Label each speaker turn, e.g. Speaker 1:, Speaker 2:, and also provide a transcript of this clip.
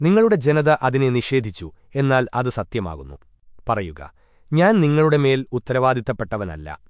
Speaker 1: നിങ്ങളുടെ ജനത അതിനെ നിഷേധിച്ചു എന്നാൽ അത് സത്യമാകുന്നു. പറയുക ഞാൻ നിങ്ങളുടെ മേൽ ഉത്തരവാദിത്തപ്പെട്ടവനല്ല.